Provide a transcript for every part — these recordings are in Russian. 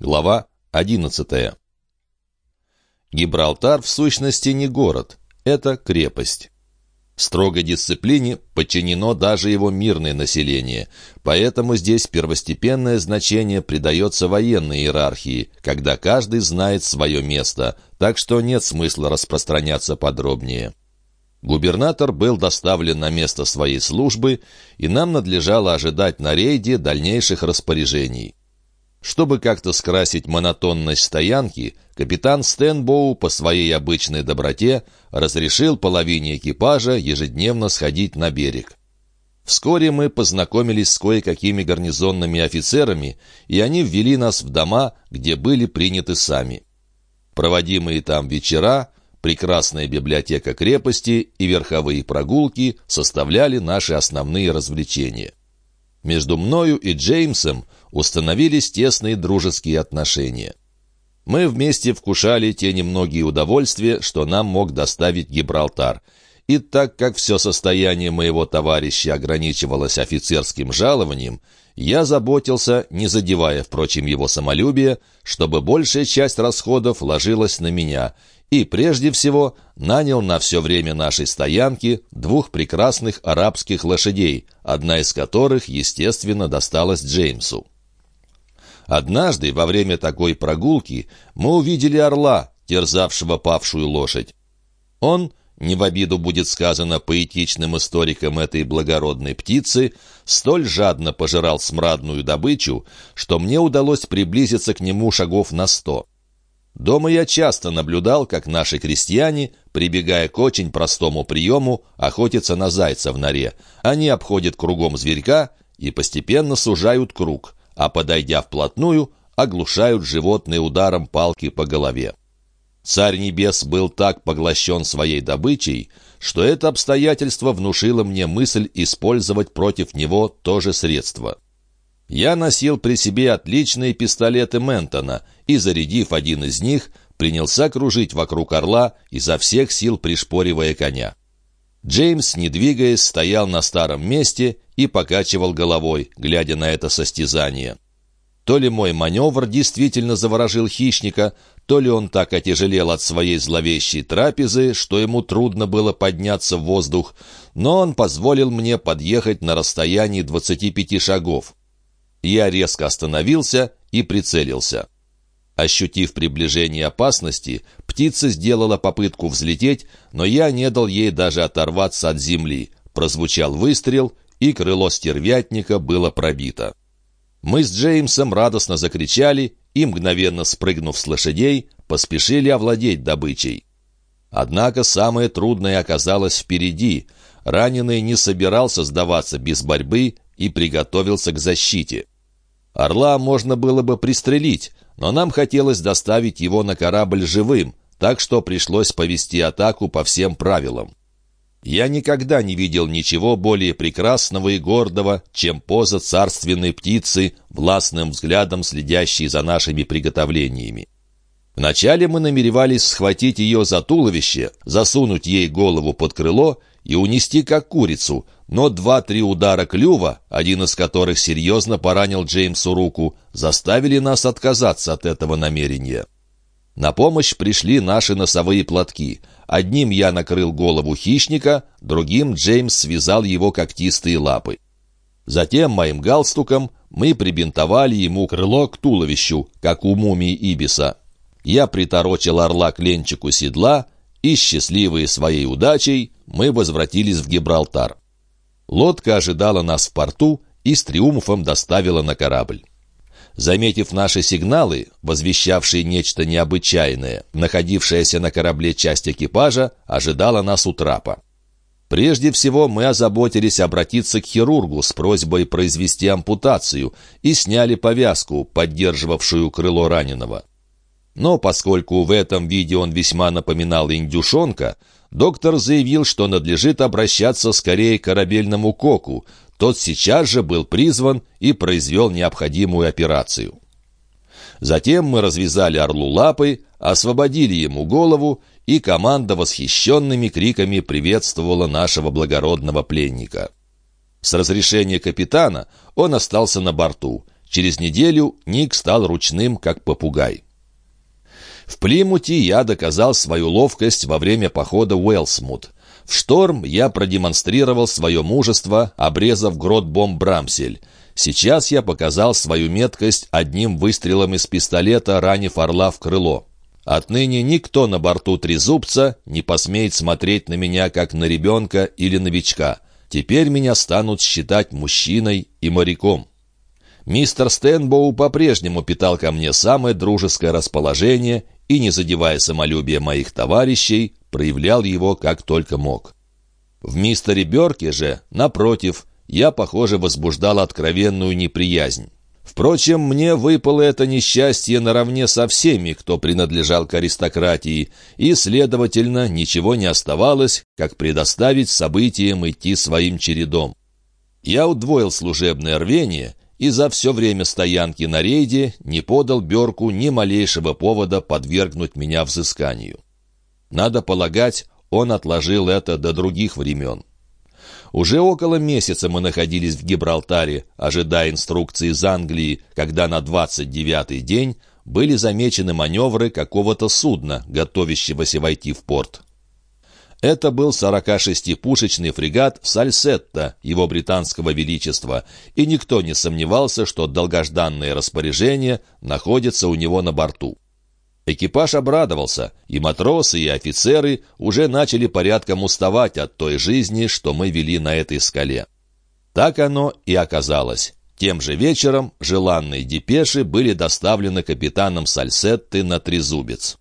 Глава 11. Гибралтар в сущности не город, это крепость. Строгой дисциплине подчинено даже его мирное население, поэтому здесь первостепенное значение придается военной иерархии, когда каждый знает свое место, так что нет смысла распространяться подробнее. Губернатор был доставлен на место своей службы, и нам надлежало ожидать на рейде дальнейших распоряжений. Чтобы как-то скрасить монотонность стоянки, капитан Стенбоу по своей обычной доброте разрешил половине экипажа ежедневно сходить на берег. Вскоре мы познакомились с кое-какими гарнизонными офицерами, и они ввели нас в дома, где были приняты сами. Проводимые там вечера, прекрасная библиотека крепости и верховые прогулки составляли наши основные развлечения. Между мною и Джеймсом установились тесные дружеские отношения. Мы вместе вкушали те немногие удовольствия, что нам мог доставить Гибралтар. И так как все состояние моего товарища ограничивалось офицерским жалованием, я заботился, не задевая, впрочем, его самолюбие, чтобы большая часть расходов ложилась на меня, и прежде всего нанял на все время нашей стоянки двух прекрасных арабских лошадей, одна из которых, естественно, досталась Джеймсу. Однажды, во время такой прогулки, мы увидели орла, терзавшего павшую лошадь. Он, не в обиду будет сказано поэтичным историкам этой благородной птицы, столь жадно пожирал смрадную добычу, что мне удалось приблизиться к нему шагов на сто. Дома я часто наблюдал, как наши крестьяне, прибегая к очень простому приему, охотятся на зайца в норе. Они обходят кругом зверька и постепенно сужают круг, а, подойдя вплотную, оглушают животное ударом палки по голове. Царь Небес был так поглощен своей добычей, что это обстоятельство внушило мне мысль использовать против него то же средство. Я носил при себе отличные пистолеты Ментона и, зарядив один из них, принялся кружить вокруг орла, изо всех сил пришпоривая коня. Джеймс, не двигаясь, стоял на старом месте и покачивал головой, глядя на это состязание. То ли мой маневр действительно заворожил хищника, то ли он так отяжелел от своей зловещей трапезы, что ему трудно было подняться в воздух, но он позволил мне подъехать на расстоянии 25 шагов. Я резко остановился и прицелился. Ощутив приближение опасности, птица сделала попытку взлететь, но я не дал ей даже оторваться от земли. Прозвучал выстрел, и крыло стервятника было пробито. Мы с Джеймсом радостно закричали и, мгновенно спрыгнув с лошадей, поспешили овладеть добычей. Однако самое трудное оказалось впереди. Раненый не собирался сдаваться без борьбы и приготовился к защите. Орла можно было бы пристрелить, но нам хотелось доставить его на корабль живым, так что пришлось повести атаку по всем правилам. Я никогда не видел ничего более прекрасного и гордого, чем поза царственной птицы, властным взглядом следящей за нашими приготовлениями. Вначале мы намеревались схватить ее за туловище, засунуть ей голову под крыло и унести как курицу, но два-три удара клюва, один из которых серьезно поранил Джеймсу руку, заставили нас отказаться от этого намерения. На помощь пришли наши носовые платки. Одним я накрыл голову хищника, другим Джеймс связал его когтистые лапы. Затем моим галстуком мы прибинтовали ему крыло к туловищу, как у мумии Ибиса. Я приторочил орла к ленчику седла, и, счастливые своей удачей, мы возвратились в Гибралтар. Лодка ожидала нас в порту и с триумфом доставила на корабль. Заметив наши сигналы, возвещавшие нечто необычайное, находившаяся на корабле часть экипажа ожидала нас у трапа. Прежде всего мы озаботились обратиться к хирургу с просьбой произвести ампутацию и сняли повязку, поддерживавшую крыло раненого. Но поскольку в этом виде он весьма напоминал индюшонка, доктор заявил, что надлежит обращаться скорее к корабельному коку. Тот сейчас же был призван и произвел необходимую операцию. Затем мы развязали орлу лапы, освободили ему голову, и команда восхищенными криками приветствовала нашего благородного пленника. С разрешения капитана он остался на борту — Через неделю Ник стал ручным, как попугай. В Плимуте я доказал свою ловкость во время похода Уэлсмут. В шторм я продемонстрировал свое мужество, обрезав грот бомб Брамсель. Сейчас я показал свою меткость одним выстрелом из пистолета, ранив орла в крыло. Отныне никто на борту Трезубца не посмеет смотреть на меня, как на ребенка или новичка. Теперь меня станут считать мужчиной и моряком. Мистер Стэнбоу по-прежнему питал ко мне самое дружеское расположение и, не задевая самолюбие моих товарищей, проявлял его как только мог. В мистере Берке же, напротив, я, похоже, возбуждал откровенную неприязнь. Впрочем, мне выпало это несчастье наравне со всеми, кто принадлежал к аристократии, и, следовательно, ничего не оставалось, как предоставить событиям идти своим чередом. Я удвоил служебное рвение и за все время стоянки на рейде не подал Берку ни малейшего повода подвергнуть меня взысканию. Надо полагать, он отложил это до других времен. Уже около месяца мы находились в Гибралтаре, ожидая инструкции из Англии, когда на 29-й день были замечены маневры какого-то судна, готовящегося войти в порт. Это был 46-пушечный фрегат «Сальсетта» его британского величества, и никто не сомневался, что долгожданное распоряжение находится у него на борту. Экипаж обрадовался, и матросы, и офицеры уже начали порядком уставать от той жизни, что мы вели на этой скале. Так оно и оказалось. Тем же вечером желанные депеши были доставлены капитаном Сальсетты на Трезубец.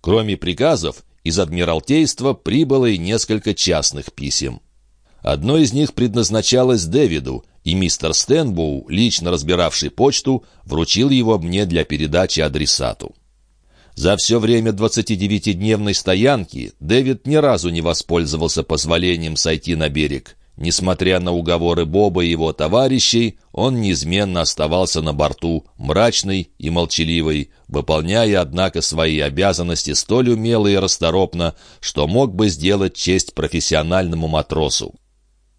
Кроме приказов, из Адмиралтейства прибыло и несколько частных писем. Одно из них предназначалось Дэвиду, и мистер Стэнбоу, лично разбиравший почту, вручил его мне для передачи адресату. За все время 29-дневной стоянки Дэвид ни разу не воспользовался позволением сойти на берег. Несмотря на уговоры Боба и его товарищей, он неизменно оставался на борту, мрачный и молчаливый, выполняя, однако, свои обязанности столь умело и расторопно, что мог бы сделать честь профессиональному матросу.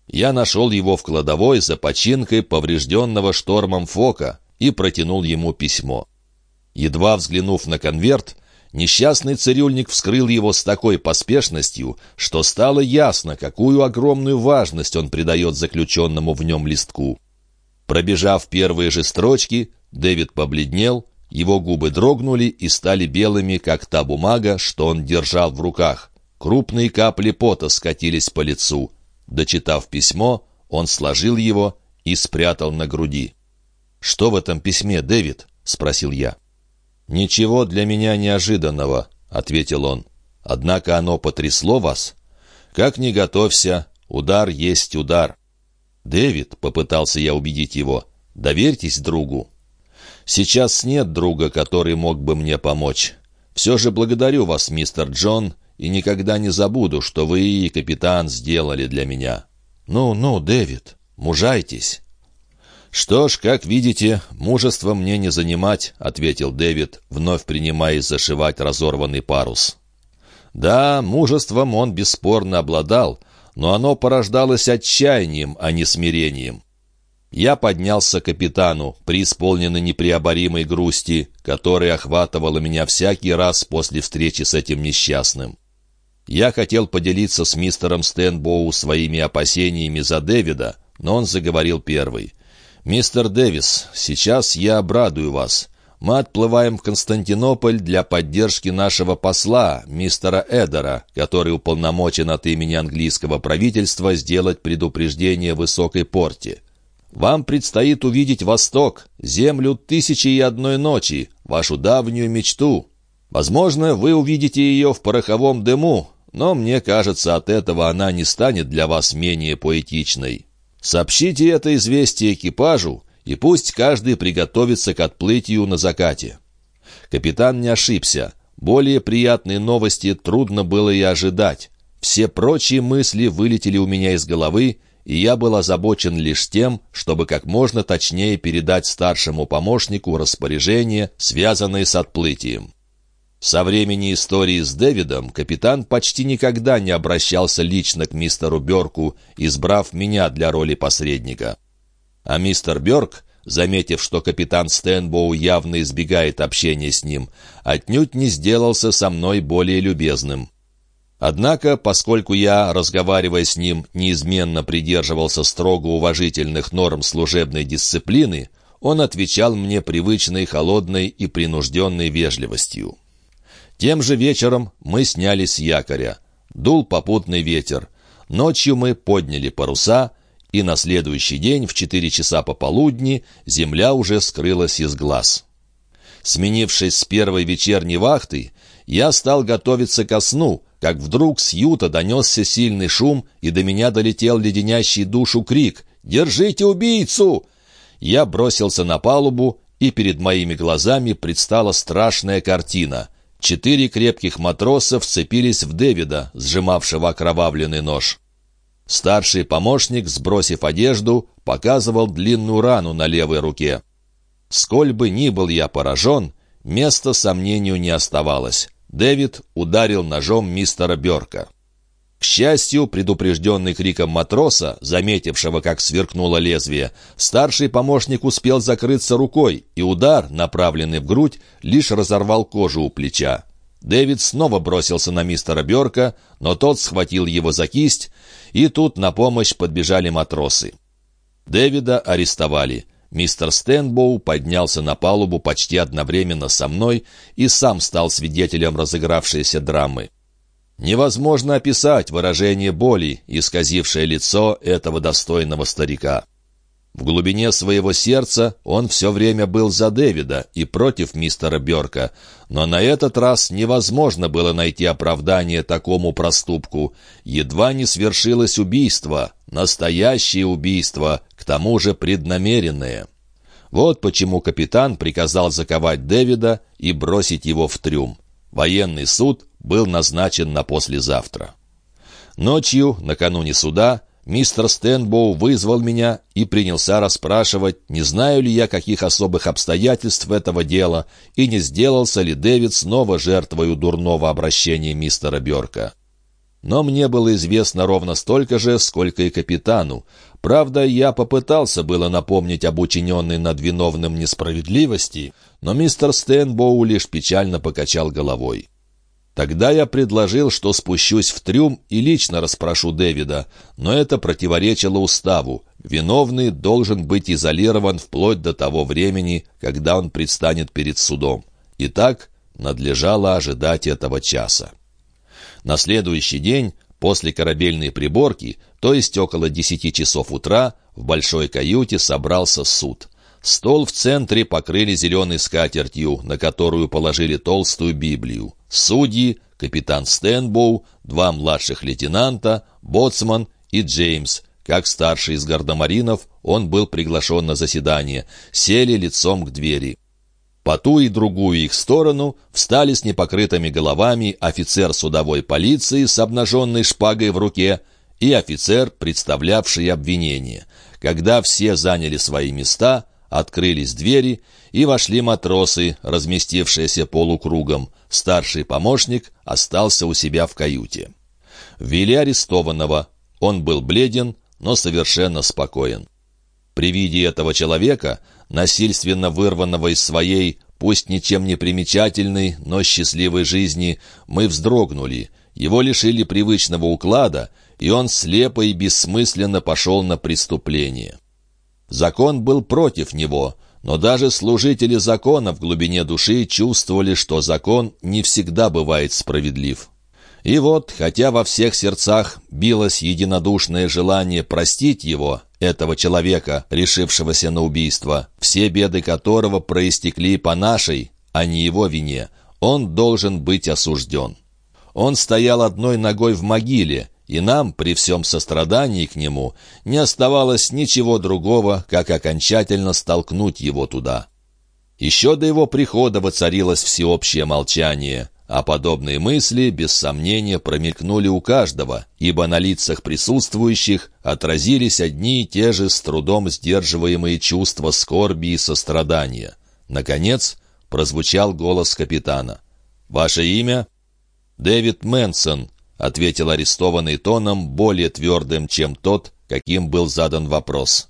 Я нашел его в кладовой за починкой поврежденного штормом фока и протянул ему письмо. Едва взглянув на конверт, несчастный цирюльник вскрыл его с такой поспешностью, что стало ясно, какую огромную важность он придает заключенному в нем листку. Пробежав первые же строчки, Дэвид побледнел, его губы дрогнули и стали белыми, как та бумага, что он держал в руках. Крупные капли пота скатились по лицу. Дочитав письмо, он сложил его и спрятал на груди. «Что в этом письме, Дэвид?» — спросил я. «Ничего для меня неожиданного», — ответил он. «Однако оно потрясло вас? Как ни готовься, удар есть удар». «Дэвид», — попытался я убедить его, — «доверьтесь другу». «Сейчас нет друга, который мог бы мне помочь. Все же благодарю вас, мистер Джон, и никогда не забуду, что вы и капитан сделали для меня». «Ну, ну, Дэвид, мужайтесь». «Что ж, как видите, мужество мне не занимать», — ответил Дэвид, вновь принимаясь зашивать разорванный парус. «Да, мужеством он бесспорно обладал, но оно порождалось отчаянием, а не смирением. Я поднялся к капитану, преисполненный непреоборимой грусти, которая охватывала меня всякий раз после встречи с этим несчастным. Я хотел поделиться с мистером Стэнбоу своими опасениями за Дэвида, но он заговорил первый — «Мистер Дэвис, сейчас я обрадую вас. Мы отплываем в Константинополь для поддержки нашего посла, мистера Эдера, который уполномочен от имени английского правительства сделать предупреждение высокой порте. Вам предстоит увидеть Восток, землю тысячи и одной ночи, вашу давнюю мечту. Возможно, вы увидите ее в пороховом дыму, но мне кажется, от этого она не станет для вас менее поэтичной». Сообщите это известие экипажу, и пусть каждый приготовится к отплытию на закате». Капитан не ошибся. Более приятные новости трудно было и ожидать. Все прочие мысли вылетели у меня из головы, и я был озабочен лишь тем, чтобы как можно точнее передать старшему помощнику распоряжение, связанное с отплытием. Со времени истории с Дэвидом капитан почти никогда не обращался лично к мистеру Бёрку, избрав меня для роли посредника. А мистер Бёрк заметив, что капитан Стэнбоу явно избегает общения с ним, отнюдь не сделался со мной более любезным. Однако, поскольку я, разговаривая с ним, неизменно придерживался строго уважительных норм служебной дисциплины, он отвечал мне привычной холодной и принужденной вежливостью. Тем же вечером мы сняли с якоря. Дул попутный ветер. Ночью мы подняли паруса, и на следующий день в четыре часа пополудни земля уже скрылась из глаз. Сменившись с первой вечерней вахты, я стал готовиться ко сну, как вдруг с юта донесся сильный шум, и до меня долетел леденящий душу крик «Держите убийцу!» Я бросился на палубу, и перед моими глазами предстала страшная картина. Четыре крепких матроса вцепились в Дэвида, сжимавшего окровавленный нож. Старший помощник, сбросив одежду, показывал длинную рану на левой руке. Сколь бы ни был я поражен, места сомнению не оставалось. Дэвид ударил ножом мистера Бёрка. К счастью, предупрежденный криком матроса, заметившего, как сверкнуло лезвие, старший помощник успел закрыться рукой, и удар, направленный в грудь, лишь разорвал кожу у плеча. Дэвид снова бросился на мистера Бёрка, но тот схватил его за кисть, и тут на помощь подбежали матросы. Дэвида арестовали. Мистер Стэнбоу поднялся на палубу почти одновременно со мной и сам стал свидетелем разыгравшейся драмы. Невозможно описать выражение боли, исказившее лицо этого достойного старика. В глубине своего сердца он все время был за Дэвида и против мистера Бёрка, но на этот раз невозможно было найти оправдание такому проступку. Едва не свершилось убийство, настоящее убийство, к тому же преднамеренное. Вот почему капитан приказал заковать Дэвида и бросить его в трюм. Военный суд был назначен на послезавтра. Ночью, накануне суда, мистер Стэнбоу вызвал меня и принялся расспрашивать, не знаю ли я каких особых обстоятельств этого дела и не сделался ли Дэвид снова жертвою дурного обращения мистера Бёрка. Но мне было известно ровно столько же, сколько и капитану. Правда, я попытался было напомнить об учиненной над виновным несправедливости, но мистер Стэнбоу лишь печально покачал головой. Тогда я предложил, что спущусь в трюм и лично расспрошу Дэвида, но это противоречило уставу. Виновный должен быть изолирован вплоть до того времени, когда он предстанет перед судом. И так надлежало ожидать этого часа. На следующий день, после корабельной приборки, то есть около десяти часов утра, в большой каюте собрался суд. Стол в центре покрыли зеленой скатертью, на которую положили толстую Библию. Судьи, капитан Стэнбоу, два младших лейтенанта, боцман и Джеймс. Как старший из гардемаринов, он был приглашен на заседание, сели лицом к двери. По ту и другую их сторону встали с непокрытыми головами офицер судовой полиции с обнаженной шпагой в руке и офицер, представлявший обвинение. Когда все заняли свои места, открылись двери, и вошли матросы, разместившиеся полукругом. Старший помощник остался у себя в каюте. Ввели арестованного. Он был бледен, но совершенно спокоен. При виде этого человека, насильственно вырванного из своей, пусть ничем не примечательной, но счастливой жизни, мы вздрогнули. Его лишили привычного уклада, и он слепо и бессмысленно пошел на преступление. Закон был против него, но даже служители закона в глубине души чувствовали, что закон не всегда бывает справедлив. И вот, хотя во всех сердцах билось единодушное желание простить его, этого человека, решившегося на убийство, все беды которого проистекли по нашей, а не его вине, он должен быть осужден. Он стоял одной ногой в могиле, и нам, при всем сострадании к нему, не оставалось ничего другого, как окончательно столкнуть его туда. Еще до его прихода воцарилось всеобщее молчание, а подобные мысли, без сомнения, промелькнули у каждого, ибо на лицах присутствующих отразились одни и те же с трудом сдерживаемые чувства скорби и сострадания. Наконец, прозвучал голос капитана. «Ваше имя?» «Дэвид Мэнсон», — ответил арестованный тоном, более твердым, чем тот, каким был задан вопрос.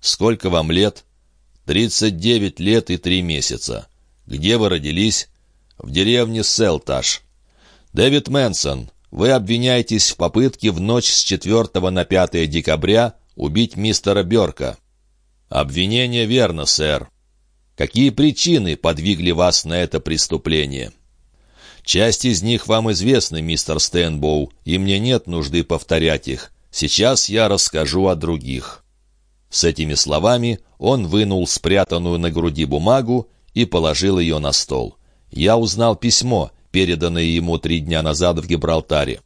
«Сколько вам лет?» 39 лет и 3 месяца. Где вы родились? В деревне Селташ. Дэвид Мэнсон, вы обвиняетесь в попытке в ночь с 4 на 5 декабря убить мистера Бёрка. Обвинение верно, сэр. Какие причины подвигли вас на это преступление? Часть из них вам известны, мистер Стэнбоу, и мне нет нужды повторять их. Сейчас я расскажу о других». С этими словами он вынул спрятанную на груди бумагу и положил ее на стол. Я узнал письмо, переданное ему три дня назад в Гибралтаре.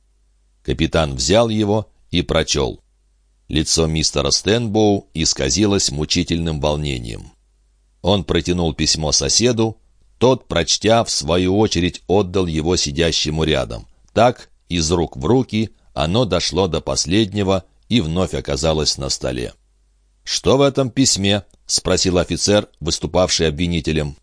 Капитан взял его и прочел. Лицо мистера Стэнбоу исказилось мучительным волнением. Он протянул письмо соседу, тот, прочтя, в свою очередь отдал его сидящему рядом. Так, из рук в руки, оно дошло до последнего и вновь оказалось на столе. «Что в этом письме?» — спросил офицер, выступавший обвинителем.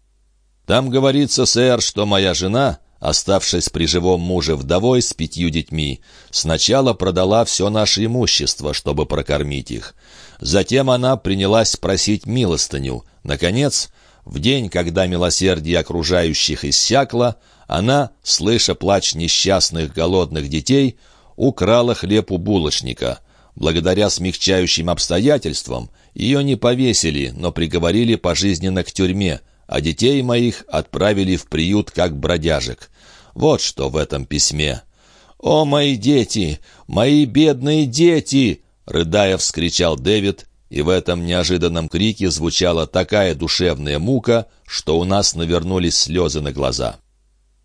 «Там говорится, сэр, что моя жена, оставшись при живом муже вдовой с пятью детьми, сначала продала все наше имущество, чтобы прокормить их. Затем она принялась просить милостыню. Наконец, в день, когда милосердие окружающих иссякло, она, слыша плач несчастных голодных детей, украла хлеб у булочника. Благодаря смягчающим обстоятельствам ее не повесили, но приговорили пожизненно к тюрьме, а детей моих отправили в приют как бродяжек. Вот что в этом письме. «О, мои дети! Мои бедные дети!» — рыдая вскричал Дэвид, и в этом неожиданном крике звучала такая душевная мука, что у нас навернулись слезы на глаза.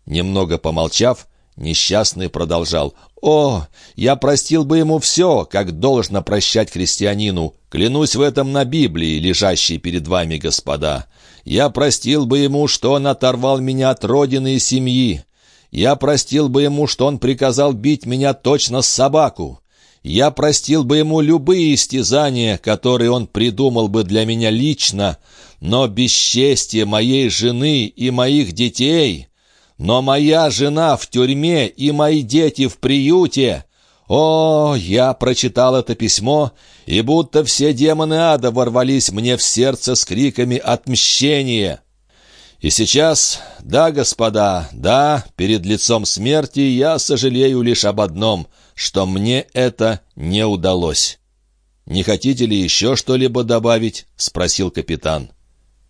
Немного помолчав, несчастный продолжал. «О, я простил бы ему все, как должно прощать христианину. Клянусь в этом на Библии, лежащей перед вами, господа. Я простил бы ему, что он оторвал меня от родины и семьи. Я простил бы ему, что он приказал бить меня точно с собаку я простил бы ему любые истязания, которые он придумал бы для меня лично, но бесчестие моей жены и моих детей, но моя жена в тюрьме и мои дети в приюте. О, я прочитал это письмо, и будто все демоны ада ворвались мне в сердце с криками отмщения. И сейчас, да, господа, да, перед лицом смерти я сожалею лишь об одном — что мне это не удалось. «Не хотите ли еще что-либо добавить?» — спросил капитан.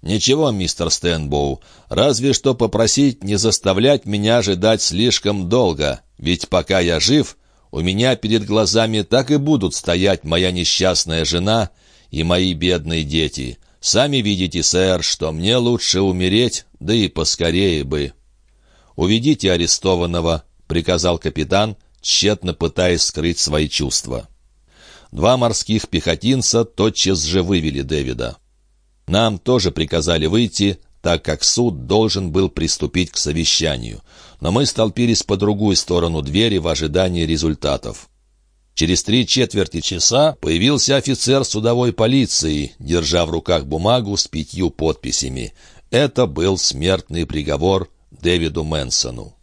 «Ничего, мистер Стэнбоу, разве что попросить не заставлять меня ожидать слишком долго, ведь пока я жив, у меня перед глазами так и будут стоять моя несчастная жена и мои бедные дети. Сами видите, сэр, что мне лучше умереть, да и поскорее бы». «Уведите арестованного», — приказал капитан, тщетно пытаясь скрыть свои чувства. Два морских пехотинца тотчас же вывели Дэвида. Нам тоже приказали выйти, так как суд должен был приступить к совещанию, но мы столпились по другую сторону двери в ожидании результатов. Через три четверти часа появился офицер судовой полиции, держа в руках бумагу с пятью подписями. Это был смертный приговор Дэвиду Мэнсону.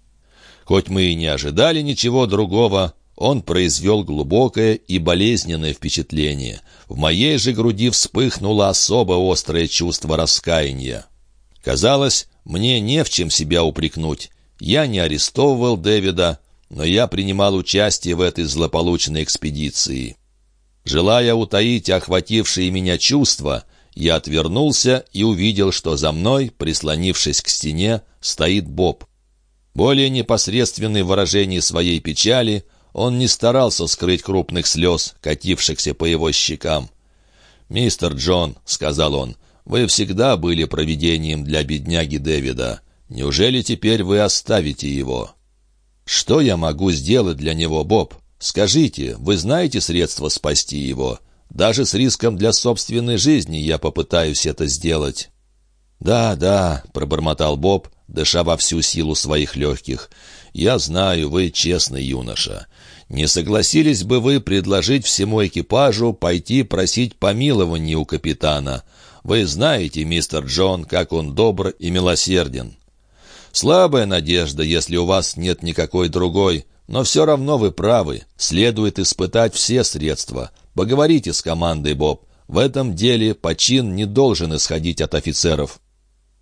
Хоть мы и не ожидали ничего другого, он произвел глубокое и болезненное впечатление. В моей же груди вспыхнуло особо острое чувство раскаяния. Казалось, мне не в чем себя упрекнуть. Я не арестовывал Дэвида, но я принимал участие в этой злополучной экспедиции. Желая утаить охватившие меня чувства, я отвернулся и увидел, что за мной, прислонившись к стене, стоит Боб. Более непосредственный в выражении своей печали, он не старался скрыть крупных слез, катившихся по его щекам. «Мистер Джон», — сказал он, — «вы всегда были провидением для бедняги Дэвида. Неужели теперь вы оставите его?» «Что я могу сделать для него, Боб? Скажите, вы знаете средства спасти его? Даже с риском для собственной жизни я попытаюсь это сделать». «Да, да», — пробормотал Боб, дыша во всю силу своих легких. «Я знаю, вы честный юноша. Не согласились бы вы предложить всему экипажу пойти просить помилования у капитана? Вы знаете, мистер Джон, как он добр и милосерден. Слабая надежда, если у вас нет никакой другой, но все равно вы правы. Следует испытать все средства. Поговорите с командой, Боб. В этом деле почин не должен исходить от офицеров.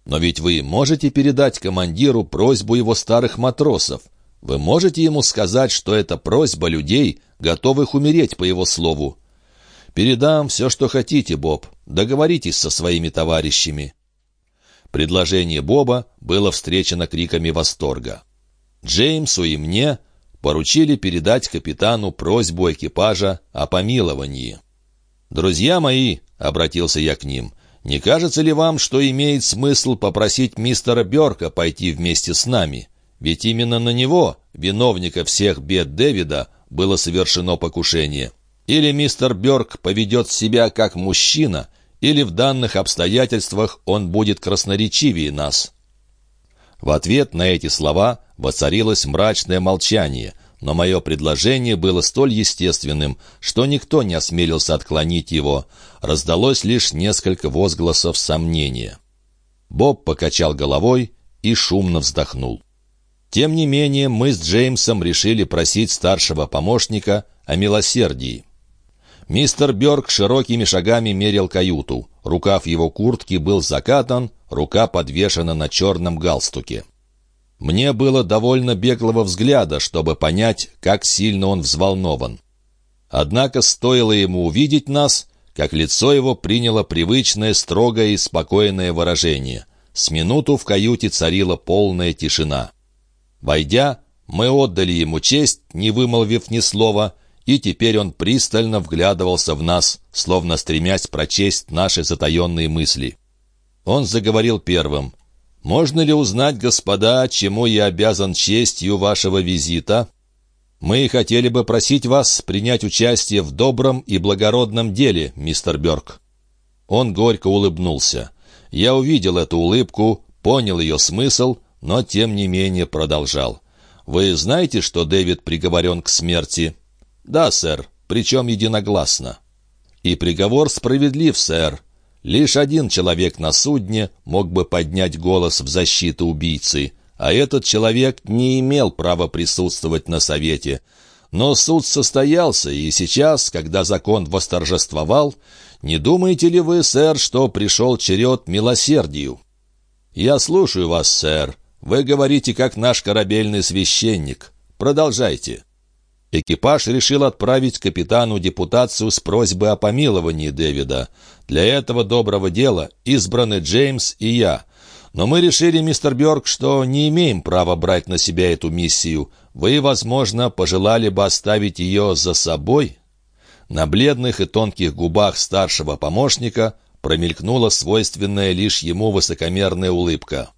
Но ведь вы можете передать командиру просьбу его старых матросов. Вы можете ему сказать, что это просьба людей, готовых умереть по его слову. Передам все, что хотите, Боб. Договоритесь со своими товарищами». Предложение Боба было встречено криками восторга. Джеймсу и мне поручили передать капитану просьбу экипажа о помиловании. «Друзья мои», — обратился я к ним, — «не кажется ли вам, что имеет смысл попросить мистера Бёрка пойти вместе с нами? Ведь именно на него, виновника всех бед Дэвида, было совершено покушение. Или мистер Бёрк поведет себя как мужчина, или в данных обстоятельствах он будет красноречивее нас». В ответ на эти слова воцарилось мрачное молчание, но мое предложение было столь естественным, что никто не осмелился отклонить его. Раздалось лишь несколько возгласов сомнения. Боб покачал головой и шумно вздохнул. Тем не менее, мы с Джеймсом решили просить старшего помощника о милосердии. Мистер Бёрк широкими шагами мерил каюту. Рукав его куртки был закатан, рука подвешена на черном галстуке. Мне было довольно беглого взгляда, чтобы понять, как сильно он взволнован. Однако стоило ему увидеть нас, как лицо его приняло привычное, строгое и спокойное выражение. С минуту в каюте царила полная тишина. Войдя, мы отдали ему честь, не вымолвив ни слова, и теперь он пристально вглядывался в нас, словно стремясь прочесть наши затаенные мысли. Он заговорил первым. «Можно ли узнать, господа, чему я обязан честью вашего визита? Мы хотели бы просить вас принять участие в добром и благородном деле, мистер Бёрк». Он горько улыбнулся. Я увидел эту улыбку, понял ее смысл, но тем не менее продолжал. «Вы знаете, что Дэвид приговорен к смерти?» «Да, сэр, причем единогласно». «И приговор справедлив, сэр. Лишь один человек на судне мог бы поднять голос в защиту убийцы, а этот человек не имел права присутствовать на совете. Но суд состоялся, и сейчас, когда закон восторжествовал, не думаете ли вы, сэр, что пришел черед милосердию? Я слушаю вас, сэр. Вы говорите, как наш корабельный священник. Продолжайте. Экипаж решил отправить капитану депутацию с просьбой о помиловании Дэвида. Для этого доброго дела избраны Джеймс и я. Но мы решили, мистер Бёрк, что не имеем права брать на себя эту миссию. Вы, возможно, пожелали бы оставить ее за собой?» На бледных и тонких губах старшего помощника промелькнула свойственная лишь ему высокомерная улыбка.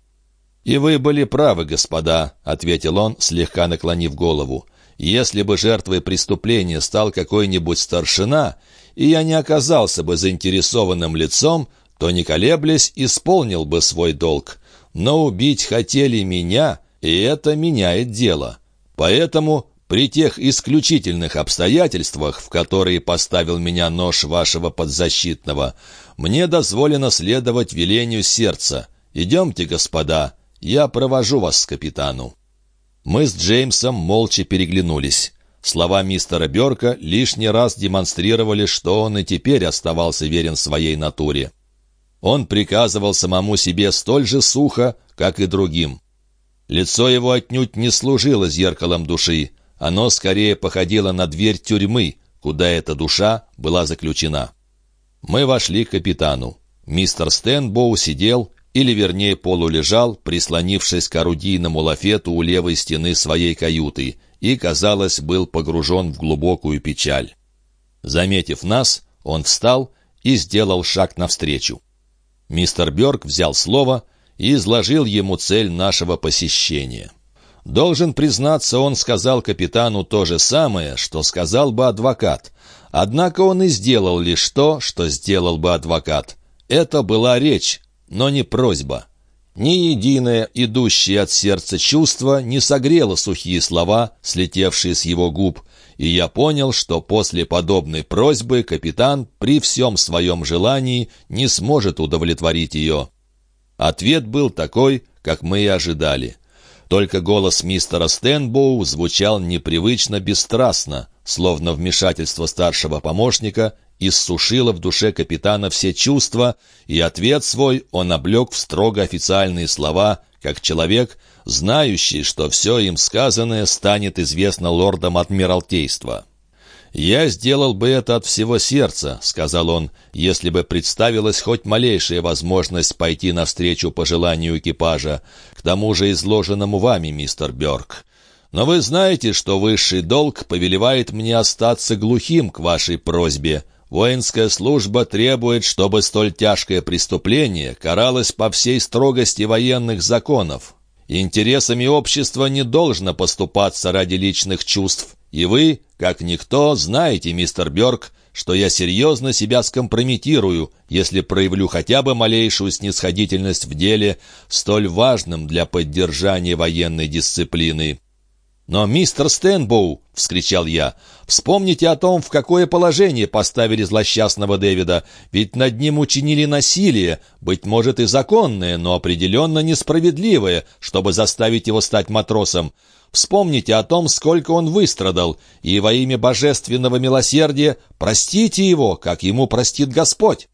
«И вы были правы, господа», — ответил он, слегка наклонив голову. Если бы жертвой преступления стал какой-нибудь старшина, и я не оказался бы заинтересованным лицом, то, не колеблясь, исполнил бы свой долг. Но убить хотели меня, и это меняет дело. Поэтому при тех исключительных обстоятельствах, в которые поставил меня нож вашего подзащитного, мне дозволено следовать велению сердца. Идемте, господа, я провожу вас к капитану». Мы с Джеймсом молча переглянулись. Слова мистера Бёрка лишний раз демонстрировали, что он и теперь оставался верен своей натуре. Он приказывал самому себе столь же сухо, как и другим. Лицо его отнюдь не служило зеркалом души, оно скорее походило на дверь тюрьмы, куда эта душа была заключена. Мы вошли к капитану. Мистер Стэнбоу сидел или, вернее, полулежал, прислонившись к орудийному лафету у левой стены своей каюты, и, казалось, был погружен в глубокую печаль. Заметив нас, он встал и сделал шаг навстречу. Мистер Бёрк взял слово и изложил ему цель нашего посещения. Должен признаться, он сказал капитану то же самое, что сказал бы адвокат. Однако он и сделал лишь то, что сделал бы адвокат. Это была речь, но не просьба. Ни единое, идущее от сердца чувство не согрело сухие слова, слетевшие с его губ, и я понял, что после подобной просьбы капитан при всем своем желании не сможет удовлетворить ее. Ответ был такой, как мы и ожидали. Только голос мистера Стэнбоу звучал непривычно бесстрастно, словно вмешательство старшего помощника иссушила в душе капитана все чувства, и ответ свой он облег в строго официальные слова, как человек, знающий, что все им сказанное станет известно лордам Адмиралтейства. «Я сделал бы это от всего сердца», — сказал он, «если бы представилась хоть малейшая возможность пойти навстречу пожеланию экипажа, к тому же изложенному вами, мистер Бёрк. Но вы знаете, что высший долг повелевает мне остаться глухим к вашей просьбе. Воинская служба требует, чтобы столь тяжкое преступление каралось по всей строгости военных законов. Интересами общества не должно поступаться ради личных чувств». И вы, как никто, знаете, мистер Бёрк, что я серьезно себя скомпрометирую, если проявлю хотя бы малейшую снисходительность в деле, столь важном для поддержания военной дисциплины. «Но, мистер Стэнбоу!» — вскричал я. «Вспомните о том, в какое положение поставили злосчастного Дэвида, ведь над ним учинили насилие, быть может и законное, но определенно несправедливое, чтобы заставить его стать матросом. Вспомните о том, сколько он выстрадал, и во имя божественного милосердия простите его, как ему простит Господь».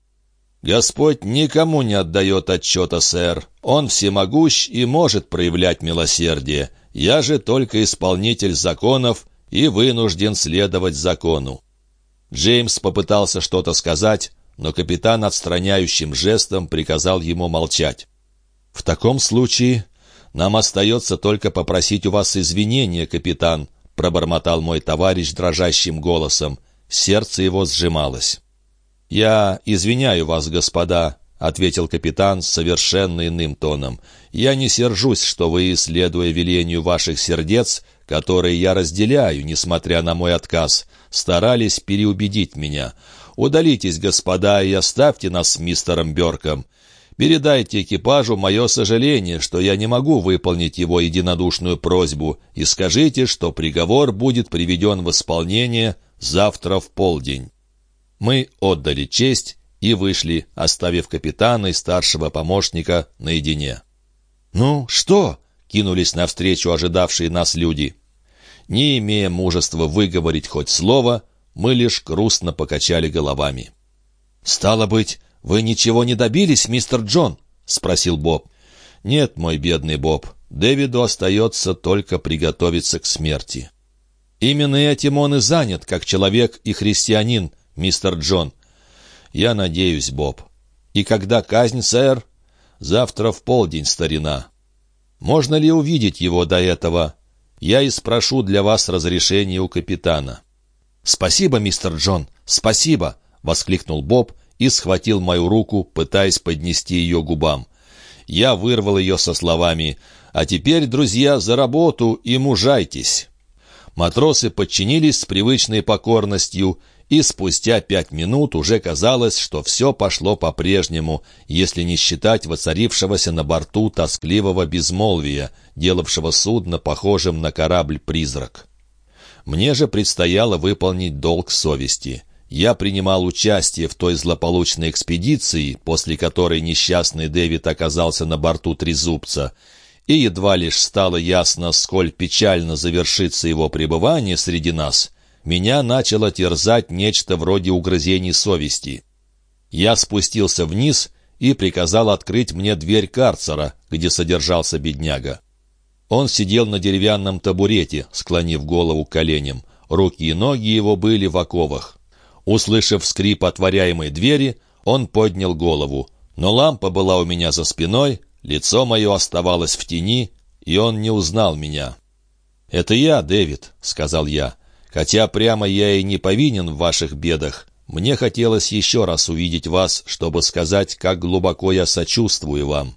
«Господь никому не отдает отчета, сэр. Он всемогущ и может проявлять милосердие. Я же только исполнитель законов и вынужден следовать закону». Джеймс попытался что-то сказать, но капитан отстраняющим жестом приказал ему молчать. «В таком случае нам остается только попросить у вас извинения, капитан», пробормотал мой товарищ дрожащим голосом. Сердце его сжималось. «Я извиняю вас, господа», — ответил капитан совершенно иным тоном. «Я не сержусь, что вы, следуя велению ваших сердец, которые я разделяю, несмотря на мой отказ, старались переубедить меня. Удалитесь, господа, и оставьте нас с мистером Бёрком. Передайте экипажу мое сожаление, что я не могу выполнить его единодушную просьбу, и скажите, что приговор будет приведен в исполнение завтра в полдень». Мы отдали честь и вышли, оставив капитана и старшего помощника наедине. «Ну, что?» — кинулись навстречу ожидавшие нас люди. Не имея мужества выговорить хоть слово, мы лишь грустно покачали головами. «Стало быть, «Вы ничего не добились, мистер Джон?» — спросил Боб. «Нет, мой бедный Боб, Дэвиду остается только приготовиться к смерти». «Именно этим он и занят, как человек и христианин, мистер Джон». «Я надеюсь, Боб». «И когда казнь, сэр?» «Завтра в полдень, старина». «Можно ли увидеть его до этого?» «Я и спрошу для вас разрешение у капитана». «Спасибо, мистер Джон, спасибо!» — воскликнул Боб и схватил мою руку, пытаясь поднести ее губам. Я вырвал ее со словами «А теперь, друзья, за работу и мужайтесь». Матросы подчинились с привычной покорностью, и спустя пять минут уже казалось, что все пошло по-прежнему, если не считать воцарившегося на борту тоскливого безмолвия, делавшего судно похожим на корабль-призрак. Мне же предстояло выполнить долг совести я принимал участие в той злополучной экспедиции, после которой несчастный Дэвид оказался на борту Трезубца, и едва лишь стало ясно, сколь печально завершится его пребывание среди нас, меня начало терзать нечто вроде угрызений совести. Я спустился вниз и приказал открыть мне дверь карцера, где содержался бедняга. Он сидел на деревянном табурете, склонив голову к коленям. Руки и ноги его были в оковах. Услышав скрип отворяемой двери, он поднял голову. Но лампа была у меня за спиной, лицо мое оставалось в тени, и он не узнал меня. «Это я, Дэвид», — сказал я. «Хотя прямо я и не повинен в ваших бедах, мне хотелось еще раз увидеть вас, чтобы сказать, как глубоко я сочувствую вам».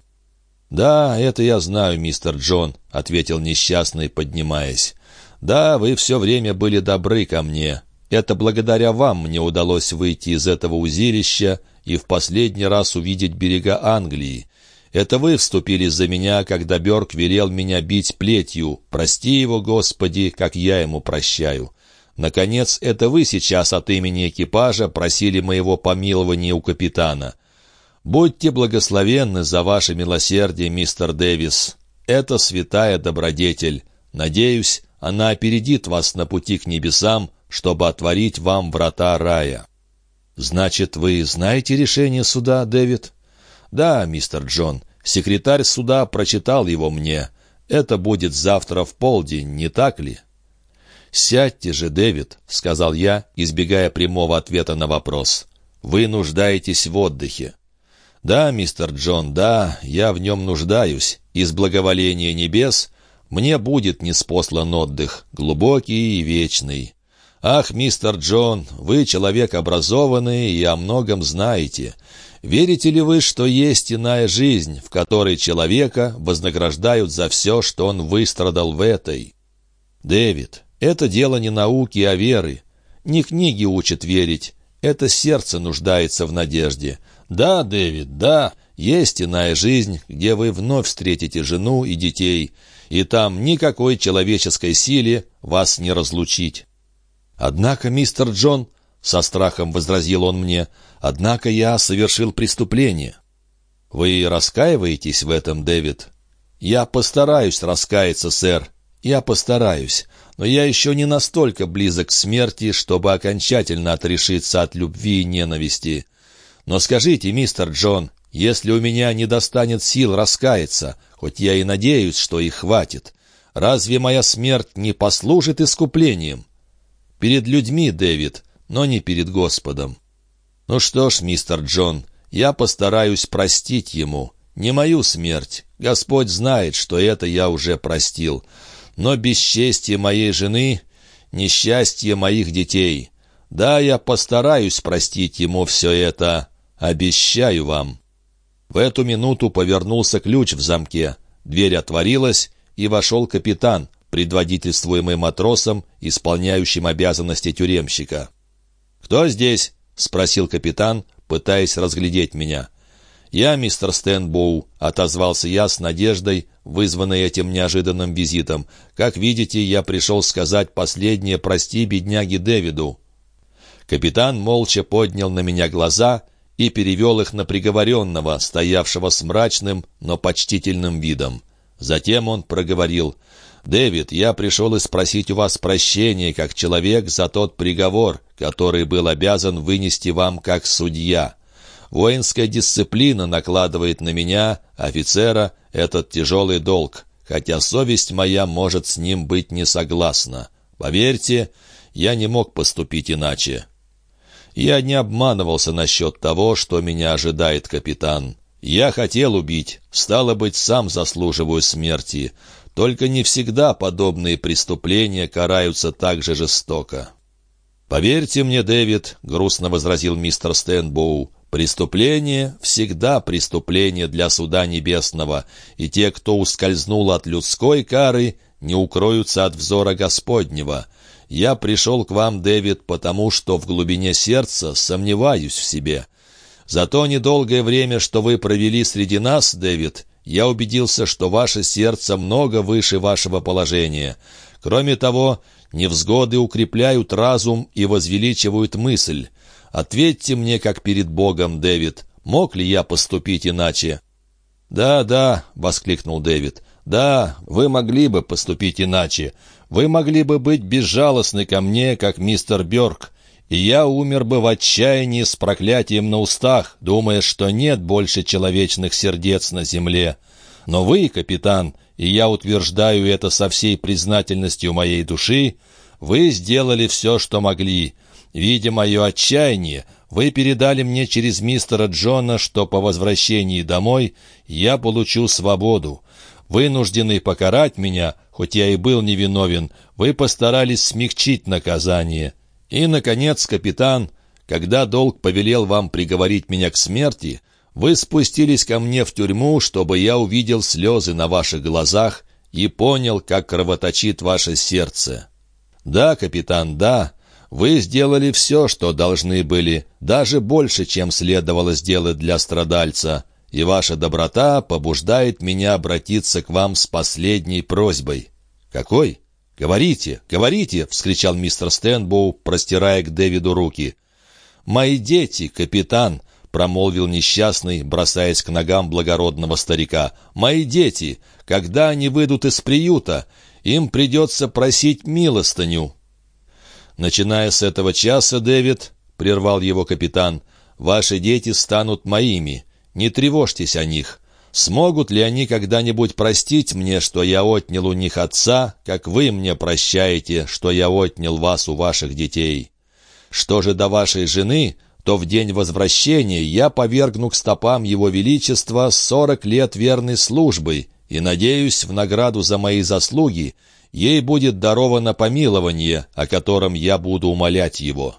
«Да, это я знаю, мистер Джон», — ответил несчастный, поднимаясь. «Да, вы все время были добры ко мне. Это благодаря вам мне удалось выйти из этого узилища и в последний раз увидеть берега Англии. Это вы вступили за меня, когда Бёрк велел меня бить плетью. Прости его, Господи, как я ему прощаю. Наконец, это вы сейчас от имени экипажа просили моего помилования у капитана. Будьте благословенны за ваше милосердие, мистер Дэвис. Это святая добродетель. Надеюсь, она опередит вас на пути к небесам, чтобы отворить вам врата рая». «Значит, вы знаете решение суда, Дэвид?» «Да, мистер Джон. Секретарь суда прочитал его мне. Это будет завтра в полдень, не так ли?» «Сядьте же, Дэвид», — сказал я, избегая прямого ответа на вопрос. «Вы нуждаетесь в отдыхе». «Да, мистер Джон, да, я в нем нуждаюсь. Из благоволения небес мне будет неспослан отдых, глубокий и вечный. Ах, мистер Джон, вы человек образованный и о многом знаете. Верите ли вы, что есть иная жизнь, в которой человека вознаграждают за все, что он выстрадал в этой?» «Дэвид, это дело не науки, а веры. Не книги учат верить, это сердце нуждается в надежде. Да, Дэвид, да, есть иная жизнь, где вы вновь встретите жену и детей, и там никакой человеческой силе вас не разлучить. Однако, мистер Джон, со страхом возразил он мне, однако я совершил преступление. Вы раскаиваетесь в этом, Дэвид? Я постараюсь раскаяться, сэр. Я постараюсь но я еще не настолько близок к смерти, чтобы окончательно отрешиться от любви и ненависти. Но скажите, мистер Джон, если у меня не достанет сил раскаяться, хоть я и надеюсь, что их хватит, разве моя смерть не послужит искуплением? Перед людьми, Дэвид, но не перед Господом. Ну что ж, мистер Джон, я постараюсь простить ему. Не мою смерть. Господь знает, что это я уже простил но бесчестье моей жены — несчастье моих детей. Да, я постараюсь простить ему все это, обещаю вам». В эту минуту повернулся ключ в замке, дверь отворилась, и вошел капитан, предводительствуемый матросом, исполняющим обязанности тюремщика. «Кто здесь?» — спросил капитан, пытаясь разглядеть меня. «Я, мистер Стэнбоу», — отозвался я с надеждой, вызванной этим неожиданным визитом. «Как видите, я пришел сказать последнее «прости» бедняге Дэвиду». Капитан молча поднял на меня глаза и перевел их на приговоренного, стоявшего с мрачным, но почтительным видом. Затем он проговорил, «Дэвид, я пришел и спросить у вас прощения как человек за тот приговор, который был обязан вынести вам как судья». Воинская дисциплина накладывает на меня, офицера, этот тяжелый долг, хотя совесть моя может с ним быть не согласна. Поверьте, я не мог поступить иначе. Я не обманывался насчет того, что меня ожидает капитан. Я хотел убить, стало быть, сам заслуживаю смерти. Только не всегда подобные преступления караются так же жестоко. «Поверьте мне, Дэвид», — грустно возразил мистер Стэнбоу, Преступление всегда преступление для суда небесного, и те, кто ускользнул от людской кары, не укроются от взора Господнего. Я пришел к вам, Дэвид, потому что в глубине сердца сомневаюсь в себе. За то недолгое время, что вы провели среди нас, Дэвид, я убедился, что ваше сердце много выше вашего положения. Кроме того, невзгоды укрепляют разум и возвеличивают мысль. Ответьте мне, как перед Богом, Дэвид, мог ли я поступить иначе?» «Да, да», — воскликнул Дэвид, — «да, вы могли бы поступить иначе. Вы могли бы быть безжалостны ко мне, как мистер Бёрк, и я умер бы в отчаянии с проклятием на устах, думая, что нет больше человечных сердец на земле. Но вы, капитан, и я утверждаю это со всей признательностью моей души, вы сделали все, что могли. Видя мое отчаяние, вы передали мне через мистера Джона, что по возвращении домой я получу свободу. Вынужденный покарать меня, хоть я и был невиновен, вы постарались смягчить наказание. И, наконец, капитан, когда долг повелел вам приговорить меня к смерти, вы спустились ко мне в тюрьму, чтобы я увидел слезы на ваших глазах и понял, как кровоточит ваше сердце. Да, капитан, да, вы сделали все, что должны были, даже больше, чем следовало сделать для страдальца, и ваша доброта побуждает меня обратиться к вам с последней просьбой». «Какой?» «Говорите, говорите!» — вскричал мистер Стэнбоу, простирая к Дэвиду руки. «Мои дети, капитан!» — промолвил несчастный, бросаясь к ногам благородного старика. «Мои дети! Когда они выйдут из приюта, им придется просить милостыню». Начиная с этого часа, Дэвид, прервал его капитан, — «ваши дети станут моими. Не тревожьтесь о них. Смогут ли они когда-нибудь простить мне, что я отнял у них отца, как вы мне прощаете, что я отнял вас у ваших детей? Что же до вашей жены, то в день возвращения я повергну к стопам Его Величества сорок лет верной службы, и, надеюсь, в награду за мои заслуги ей будет даровано помилование, о котором я буду умолять его».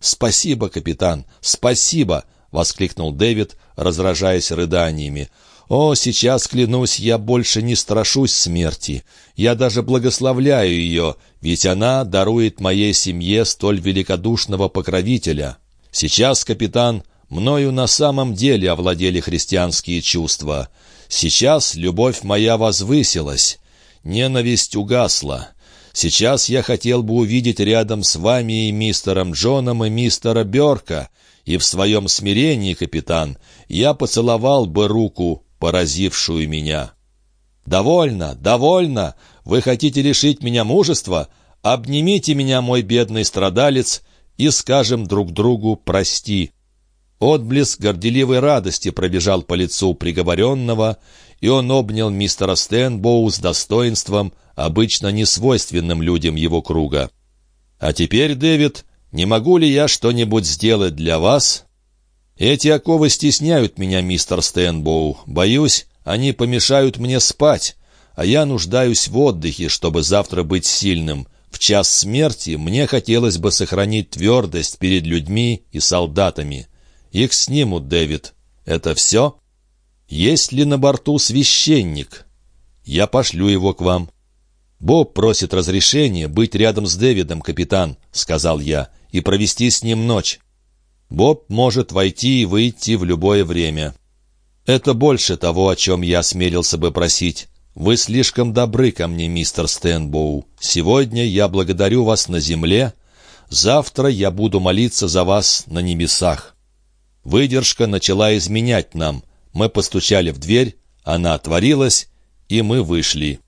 «Спасибо, капитан, спасибо!» — воскликнул Дэвид, разражаясь рыданиями. «О, сейчас, клянусь, я больше не страшусь смерти. Я даже благословляю ее, ведь она дарует моей семье столь великодушного покровителя. Сейчас, капитан, мною на самом деле овладели христианские чувства. Сейчас любовь моя возвысилась, ненависть угасла. Сейчас я хотел бы увидеть рядом с вами и мистером Джоном и мистера Бёрка, и в своем смирении, капитан, я поцеловал бы руку, поразившую меня. «Довольно, довольно! Вы хотите лишить меня мужества? Обнимите меня, мой бедный страдалец, и скажем друг другу «прости». Отблеск горделивой радости пробежал по лицу приговоренного, и он обнял мистера Стэнбоу с достоинством, обычно несвойственным людям его круга. «А теперь, Дэвид, не могу ли я что-нибудь сделать для вас?» «Эти оковы стесняют меня, мистер Стэнбоу. Боюсь, они помешают мне спать, а я нуждаюсь в отдыхе, чтобы завтра быть сильным. В час смерти мне хотелось бы сохранить твердость перед людьми и солдатами. Их снимут, Дэвид. Это все? Есть ли на борту священник? Я пошлю его к вам». «Боб просит разрешения быть рядом с Дэвидом, капитан», — сказал я, — «и провести с ним ночь. Боб может войти и выйти в любое время. Это больше того, о чем я осмелился бы просить. Вы слишком добры ко мне, мистер Стэнбоу. Сегодня я благодарю вас на земле, завтра я буду молиться за вас на небесах. Выдержка начала изменять нам. Мы постучали в дверь, она отворилась, и мы вышли.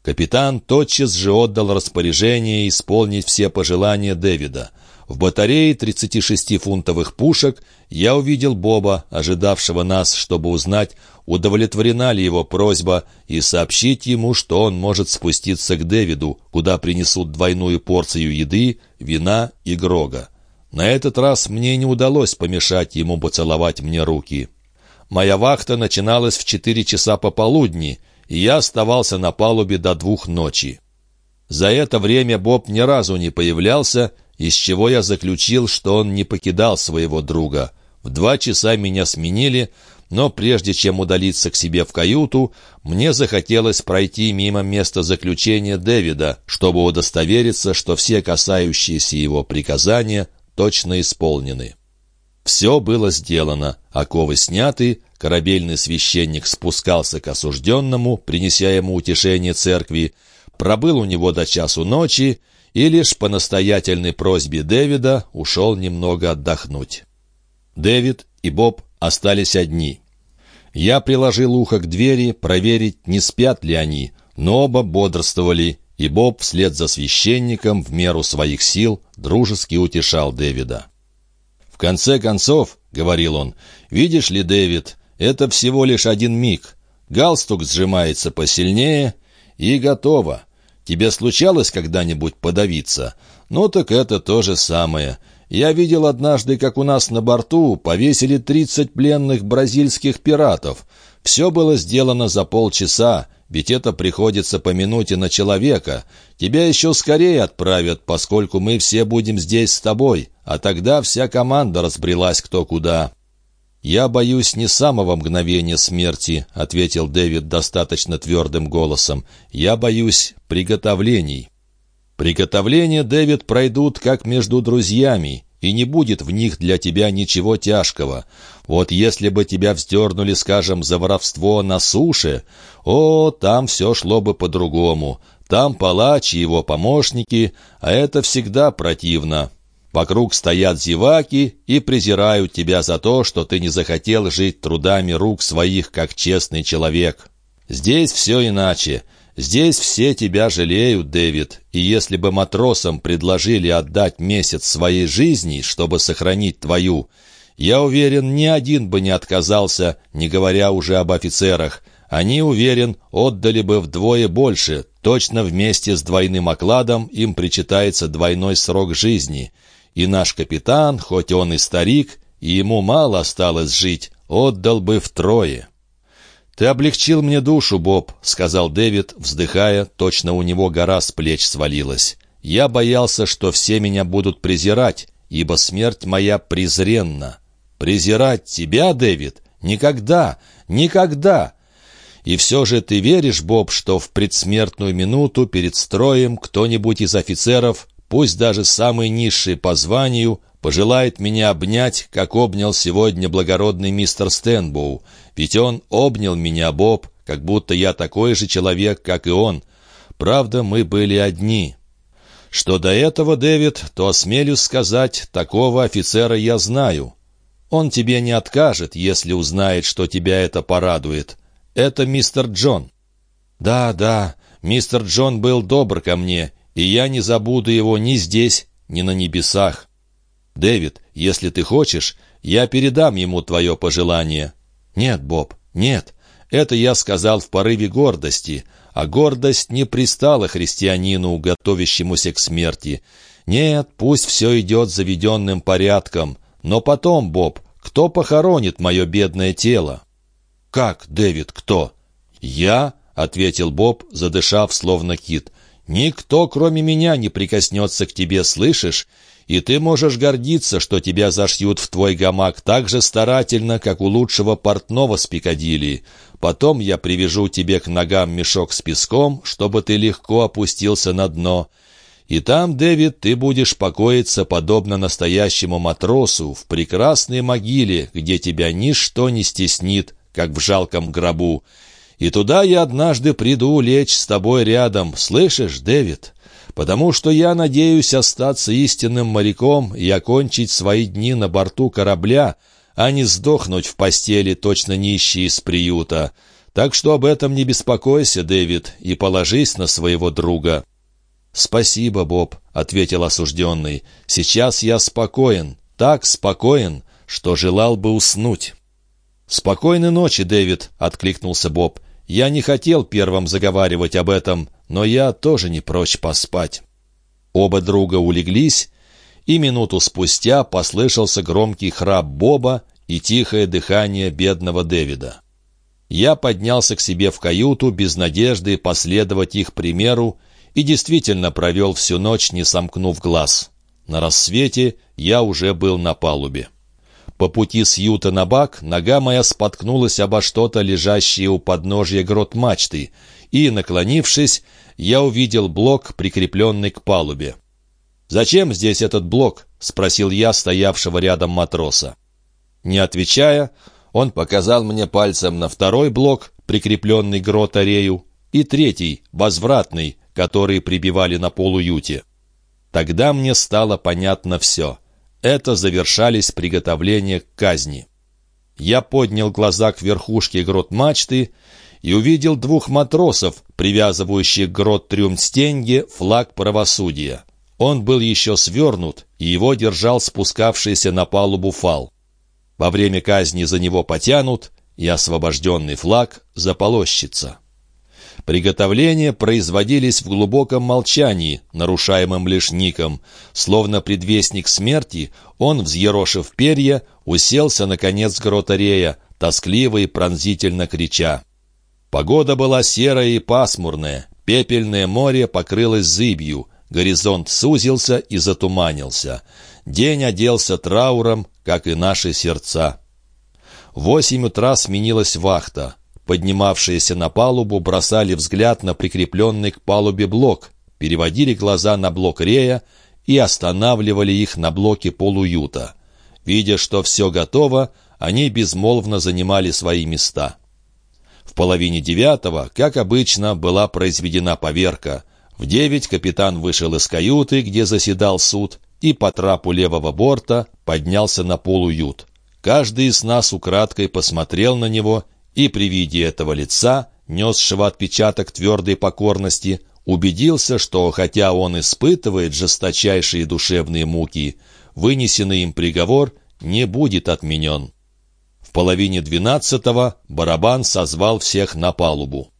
Капитан тотчас же отдал распоряжение исполнить все пожелания Дэвида. В батарее 36-фунтовых пушек я увидел Боба, ожидавшего нас, чтобы узнать, удовлетворена ли его просьба, и сообщить ему, что он может спуститься к Дэвиду, куда принесут двойную порцию еды, вина и грога. На этот раз мне не удалось помешать ему поцеловать мне руки. Моя вахта начиналась в четыре часа пополудни, и я оставался на палубе до двух ночи. За это время Боб ни разу не появлялся, из чего я заключил, что он не покидал своего друга. В два часа меня сменили, но прежде чем удалиться к себе в каюту, мне захотелось пройти мимо места заключения Дэвида, чтобы удостовериться, что все касающиеся его приказания точно исполнены. Все было сделано, оковы сняты, корабельный священник спускался к осужденному, принеся ему утешение церкви, пробыл у него до часу ночи и лишь по настоятельной просьбе Дэвида ушел немного отдохнуть. Дэвид и Боб остались одни. Я приложил ухо к двери проверить, не спят ли они, но оба бодрствовали, и Боб вслед за священником в меру своих сил дружески утешал Дэвида. «В конце концов, — говорил он, — видишь ли, Дэвид, это всего лишь один миг. Галстук сжимается посильнее, и готово. Тебе случалось когда-нибудь подавиться? Ну так это то же самое. Я видел однажды, как у нас на борту повесили тридцать пленных бразильских пиратов. Все было сделано за полчаса, ведь это приходится по минуте на человека. Тебя еще скорее отправят, поскольку мы все будем здесь с тобой, а тогда вся команда разбрелась кто куда. «Я боюсь не самого мгновения смерти», — ответил Дэвид достаточно твердым голосом. «Я боюсь приготовлений». «Приготовления, Дэвид, пройдут как между друзьями, и не будет в них для тебя ничего тяжкого. Вот если бы тебя вздернули, скажем, за воровство на суше, о, там все шло бы по-другому. Там палач и его помощники, а это всегда противно. Вокруг стоят зеваки и презирают тебя за то, что ты не захотел жить трудами рук своих, как честный человек. Здесь все иначе. Здесь все тебя жалеют, Дэвид, и если бы матросам предложили отдать месяц своей жизни, чтобы сохранить твою, я уверен, ни один бы не отказался, не говоря уже об офицерах. Они, уверен, отдали бы вдвое больше. Точно вместе с двойным окладом им причитается двойной срок жизни. И наш капитан, хоть он и старик, и ему мало осталось жить, отдал бы втрое. «Ты облегчил мне душу, Боб», — сказал Дэвид, вздыхая, точно у него гора с плеч свалилась. «Я боялся, что все меня будут презирать, ибо смерть моя презренна». «Презирать тебя, Дэвид? Никогда! Никогда!» «И все же ты веришь, Боб, что в предсмертную минуту перед строем кто-нибудь из офицеров, пусть даже самый низший по званию, пожелает меня обнять, как обнял сегодня благородный мистер Стэнбоу. Ведь он обнял меня, Боб, как будто я такой же человек, как и он. Правда, мы были одни. Что до этого, Дэвид, то осмелюсь сказать, такого офицера я знаю. Он тебе не откажет, если узнает, что тебя это порадует. Это мистер Джон. Да, да, мистер Джон был добр ко мне, и я не забуду его ни здесь, ни на небесах. «Дэвид, если ты хочешь, я передам ему твое пожелание». «Нет, Боб, нет. Это я сказал в порыве гордости, а гордость не пристала христианину, готовящемуся к смерти. Нет, пусть все идет заведенным порядком. Но потом, Боб, кто похоронит мое бедное тело?» «Как, Дэвид, кто?» «Я?» — ответил Боб, задышав, словно кит. «Никто, кроме меня, не прикоснется к тебе, слышишь? и ты можешь гордиться, что тебя зашьют в твой гамак так же старательно, как у лучшего портного с Пикадилли. Потом я привяжу тебе к ногам мешок с песком, чтобы ты легко опустился на дно. И там, Дэвид, ты будешь покоиться, подобно настоящему матросу, в прекрасной могиле, где тебя ничто не стеснит, как в жалком гробу. И туда я однажды приду лечь с тобой рядом, слышишь, Дэвид?» потому что я надеюсь остаться истинным моряком и окончить свои дни на борту корабля, а не сдохнуть в постели точно нищий из приюта. Так что об этом не беспокойся, Дэвид, и положись на своего друга». «Спасибо, Боб», — ответил осужденный. «Сейчас я спокоен, так спокоен, что желал бы уснуть». «Спокойной ночи, Дэвид», — откликнулся Боб. «Я не хотел первым заговаривать об этом, но я тоже не прочь поспать». Оба друга улеглись, и минуту спустя послышался громкий храп Боба и тихое дыхание бедного Дэвида. Я поднялся к себе в каюту без надежды последовать их примеру и действительно провел всю ночь, не сомкнув глаз. На рассвете я уже был на палубе. По пути с юта на бак нога моя споткнулась обо что-то, лежащее у подножья грот мачты, и, наклонившись, я увидел блок, прикрепленный к палубе. «Зачем здесь этот блок?» — спросил я стоявшего рядом матроса. Не отвечая, он показал мне пальцем на второй блок, прикрепленный к грот-арею, и третий, возвратный, который прибивали на полуюте. Тогда мне стало понятно все. Это завершались приготовления к казни. Я поднял глаза к верхушке грот-мачты и увидел двух матросов, привязывающих к грот Трюмстенге флаг правосудия. Он был еще свернут, и его держал спускавшийся на палубу фал. Во время казни за него потянут, и освобожденный флаг заполощется. Приготовления производились в глубоком молчании, нарушаемом лишь Ником. Словно предвестник смерти, он, взъерошив перья, уселся на конец гротарея, тоскливо и пронзительно крича. Погода была серая и пасмурная, пепельное море покрылось зыбью, горизонт сузился и затуманился. День оделся трауром, как и наши сердца. Восемь утра сменилась вахта. Поднимавшиеся на палубу бросали взгляд на прикрепленный к палубе блок, переводили глаза на блок рея и останавливали их на блоке полуюта. Видя, что все готово, они безмолвно занимали свои места. В половине девятого, как обычно, была произведена поверка. В девять капитан вышел из каюты, где заседал суд, и по трапу левого борта поднялся на полуют. Каждый из нас украдкой посмотрел на него и при виде этого лица несшего отпечаток твердой покорности, убедился, что, хотя он испытывает жесточайшие душевные муки, вынесенный им приговор не будет отменен. В половине двенадцатого барабан созвал всех на палубу.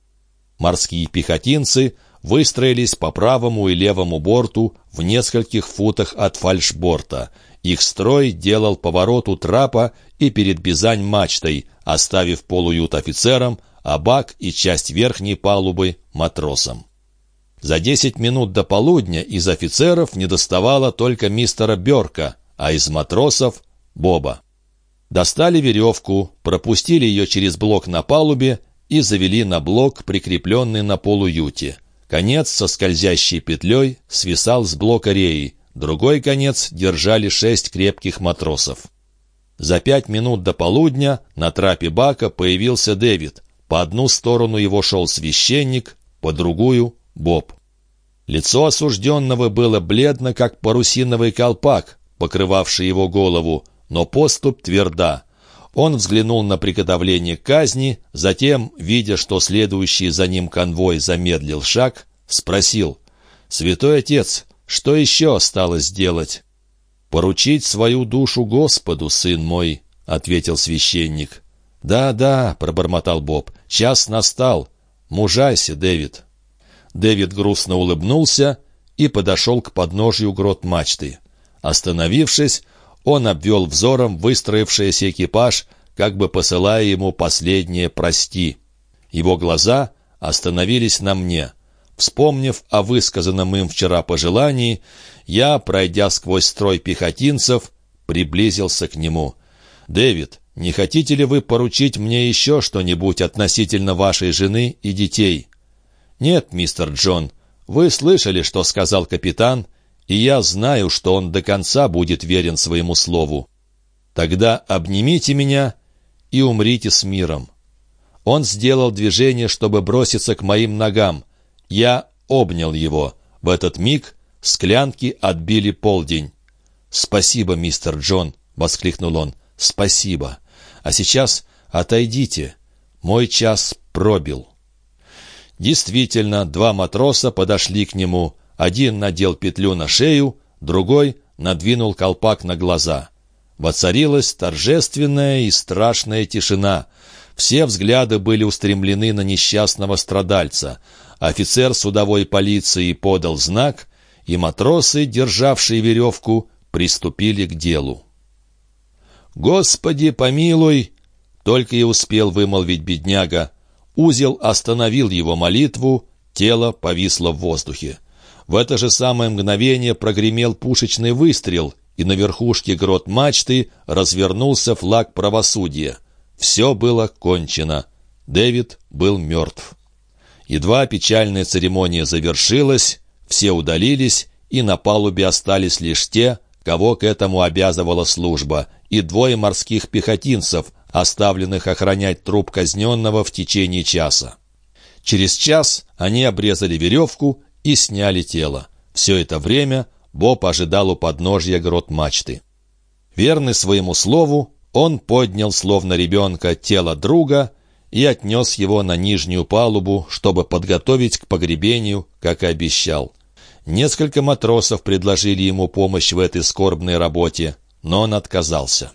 Морские пехотинцы выстроились по правому и левому борту в нескольких футах от фальшборта. Их строй делал поворот у трапа и перед бизань-мачтой, оставив полуют офицерам, а бак и часть верхней палубы матросам. За десять минут до полудня из офицеров недоставало только мистера Берка, а из матросов — Боба. Достали веревку, пропустили ее через блок на палубе и завели на блок, прикрепленный на полуюте. Конец со скользящей петлей свисал с блока реи, другой конец держали шесть крепких матросов. За пять минут до полудня на трапе бака появился Дэвид. По одну сторону его шел священник, по другую — Боб. Лицо осужденного было бледно, как парусиновый колпак, покрывавший его голову, но поступ тверда. Он взглянул на приготовление казни, затем, видя, что следующий за ним конвой замедлил шаг, спросил, «Святой Отец, что еще осталось сделать?» «Поручить свою душу Господу, сын мой», — ответил священник. «Да, да», — пробормотал Боб, — «час настал. Мужайся, Дэвид». Дэвид грустно улыбнулся и подошел к подножью грот мачты. Остановившись, он обвел взором выстроившийся экипаж, как бы посылая ему последнее «прости». Его глаза остановились на мне. Вспомнив о высказанном им вчера пожелании, я, пройдя сквозь строй пехотинцев, приблизился к нему. «Дэвид, не хотите ли вы поручить мне еще что-нибудь относительно вашей жены и детей?» «Нет, мистер Джон, вы слышали, что сказал капитан, и я знаю, что он до конца будет верен своему слову. Тогда обнимите меня и умрите с миром». Он сделал движение, чтобы броситься к моим ногам. Я обнял его. В этот миг склянки отбили полдень. «Спасибо, мистер Джон!» — воскликнул он. «Спасибо! А сейчас отойдите. Мой час пробил». Действительно, два матроса подошли к нему. Один надел петлю на шею, другой надвинул колпак на глаза. Воцарилась торжественная и страшная тишина. Все взгляды были устремлены на несчастного страдальца. Офицер судовой полиции подал знак, и матросы, державшие веревку, приступили к делу. «Господи, помилуй!» — только и успел вымолвить бедняга. Узел остановил его молитву, тело повисло в воздухе. В это же самое мгновение прогремел пушечный выстрел, и на верхушке грот мачты развернулся флаг правосудия. Все было кончено. Дэвид был мертв. Едва печальная церемония завершилась, все удалились, и на палубе остались лишь те, кого к этому обязывала служба, и двое морских пехотинцев, оставленных охранять труп казненного в течение часа. Через час они обрезали веревку и сняли тело. Все это время Боб ожидал у подножья грот мачты. Верный своему слову, он поднял, словно ребенка, тело друга и отнес его на нижнюю палубу, чтобы подготовить к погребению, как и обещал. Несколько матросов предложили ему помощь в этой скорбной работе, но он отказался.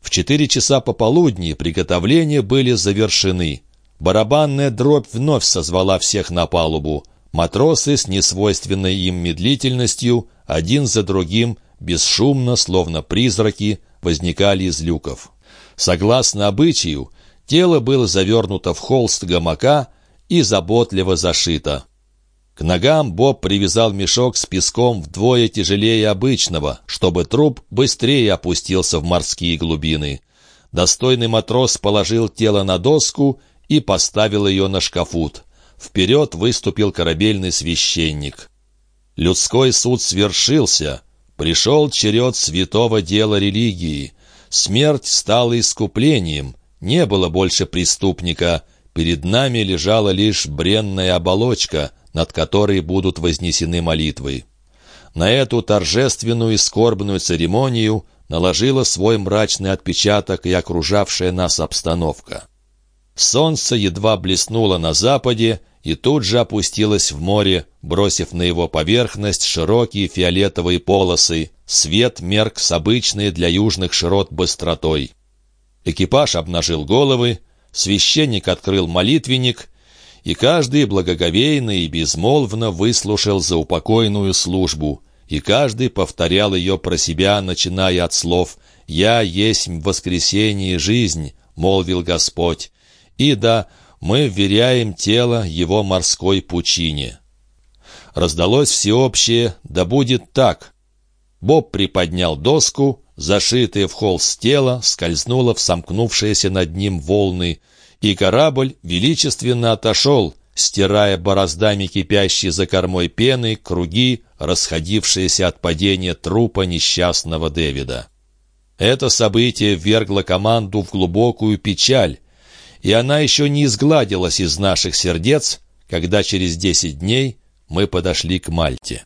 В четыре часа пополудни приготовления были завершены. Барабанная дробь вновь созвала всех на палубу. Матросы с несвойственной им медлительностью, один за другим, бесшумно, словно призраки, возникали из люков. Согласно обычаю, тело было завернуто в холст гамака и заботливо зашито. К ногам Боб привязал мешок с песком вдвое тяжелее обычного, чтобы труп быстрее опустился в морские глубины. Достойный матрос положил тело на доску и поставил ее на шкафут. Вперед выступил корабельный священник. Людской суд свершился. Пришел черед святого дела религии. Смерть стала искуплением. Не было больше преступника. Перед нами лежала лишь бренная оболочка — над которой будут вознесены молитвы. На эту торжественную и скорбную церемонию наложила свой мрачный отпечаток и окружавшая нас обстановка. Солнце едва блеснуло на западе и тут же опустилось в море, бросив на его поверхность широкие фиолетовые полосы. Свет мерк с обычной для южных широт быстротой. Экипаж обнажил головы, священник открыл молитвенник, и каждый благоговейно и безмолвно выслушал заупокойную службу, и каждый повторял ее про себя, начиная от слов «Я есть воскресение и жизнь», — молвил Господь. И да, мы вверяем тело его морской пучине. Раздалось всеобщее «Да будет так!» Боб приподнял доску, зашитое в холст тело скользнуло в сомкнувшиеся над ним волны, и корабль величественно отошел, стирая бороздами кипящие за кормой пены круги, расходившиеся от падения трупа несчастного Дэвида. Это событие ввергло команду в глубокую печаль, и она еще не изгладилась из наших сердец, когда через десять дней мы подошли к Мальте.